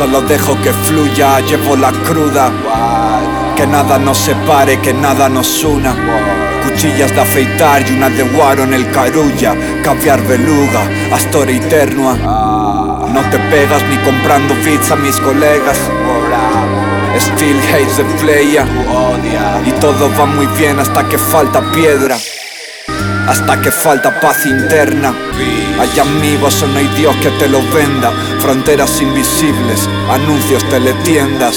Solo dejo que fluya, llevo la cruda. Que nada nos separe, que nada nos una. Cuchillas de afeitar y una de guaro en el carulla. Caviar beluga, Astor Eternua. No te pegas ni comprando beats a mis colegas. Still hates the player. Y todo va muy bien hasta que falta piedra. Hasta que falta paz interna. Hay amigos o no hay Dios que te lo venda. Fronteras invisibles, anuncios, teletiendas.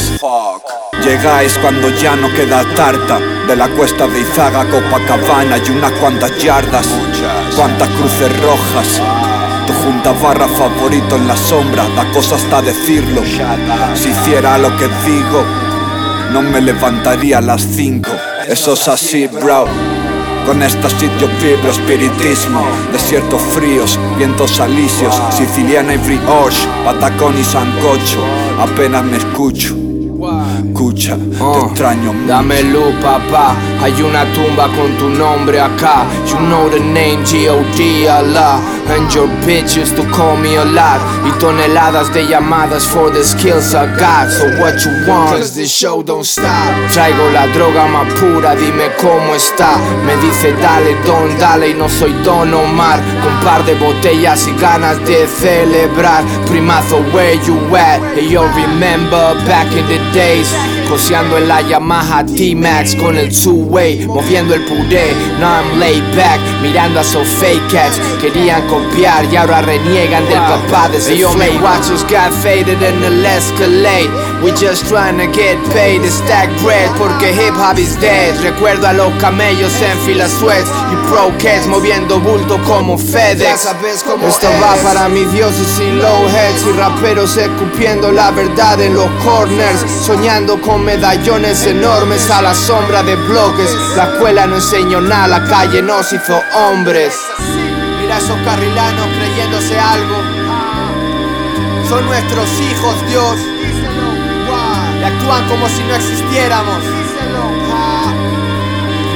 Llegáis cuando ya no queda tarta. De la cuesta de Izaga, Copacabana y unas cuantas yardas. Cuantas cruces rojas. Tu junta barra favorito en la sombra, da cosa hasta decirlo. Si hiciera lo que digo, no me levantaría a las 5. Eso es así, bro. Con esta sitio vibro espiritismo. Desiertos fríos, vientos alisios Siciliana y brioche, patacón y sancocho. Apenas me escucho. Escucha, te Uh, extraño mucho. Dame luz, papá. Hay una tumba con tu nombre acá. You know the name G.O.D. Allah. And your bitch used to call me a lot. Y toneladas de llamadas for the skills I got. So what you want? Cause this show don't stop. Traigo la droga más pura, dime cómo está. Me dice dale, don, dale. Y no soy Don Omar. Con par de botellas y ganas de celebrar. Primazo, where you at? Hey, yo, remember back in the days. Coseando en la Yamaha T-Max con el two-way, moviendo el puré. Now I'm laid back, mirando a esos fake cats. Querían copiar y ahora reniegan del papá de ese Yo, my watches got faded in the Escalade. We just trying to get paid to stack bread porque hip hop is dead. Recuerdo a los camellos en fila sweats y pro cats moviendo bulto como FedEx. Esto va para mis dioses y low heads y raperos escupiendo la verdad en los corners, soñando con medallones enormes a la sombra de bloques. La escuela no enseñó nada, la calle nos hizo hombres. Mira esos carrilanos creyéndose algo. Son nuestros hijos, Dios. Y actúan como si no existiéramos.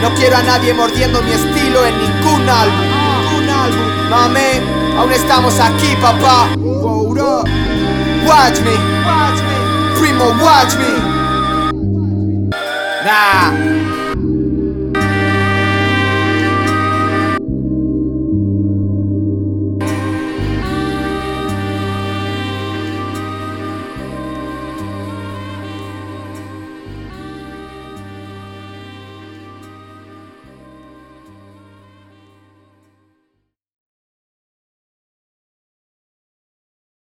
No quiero a nadie mordiendo mi estilo en ningún álbum. Mame, aún estamos aquí, papá. Watch me. Primo, watch me. Ah.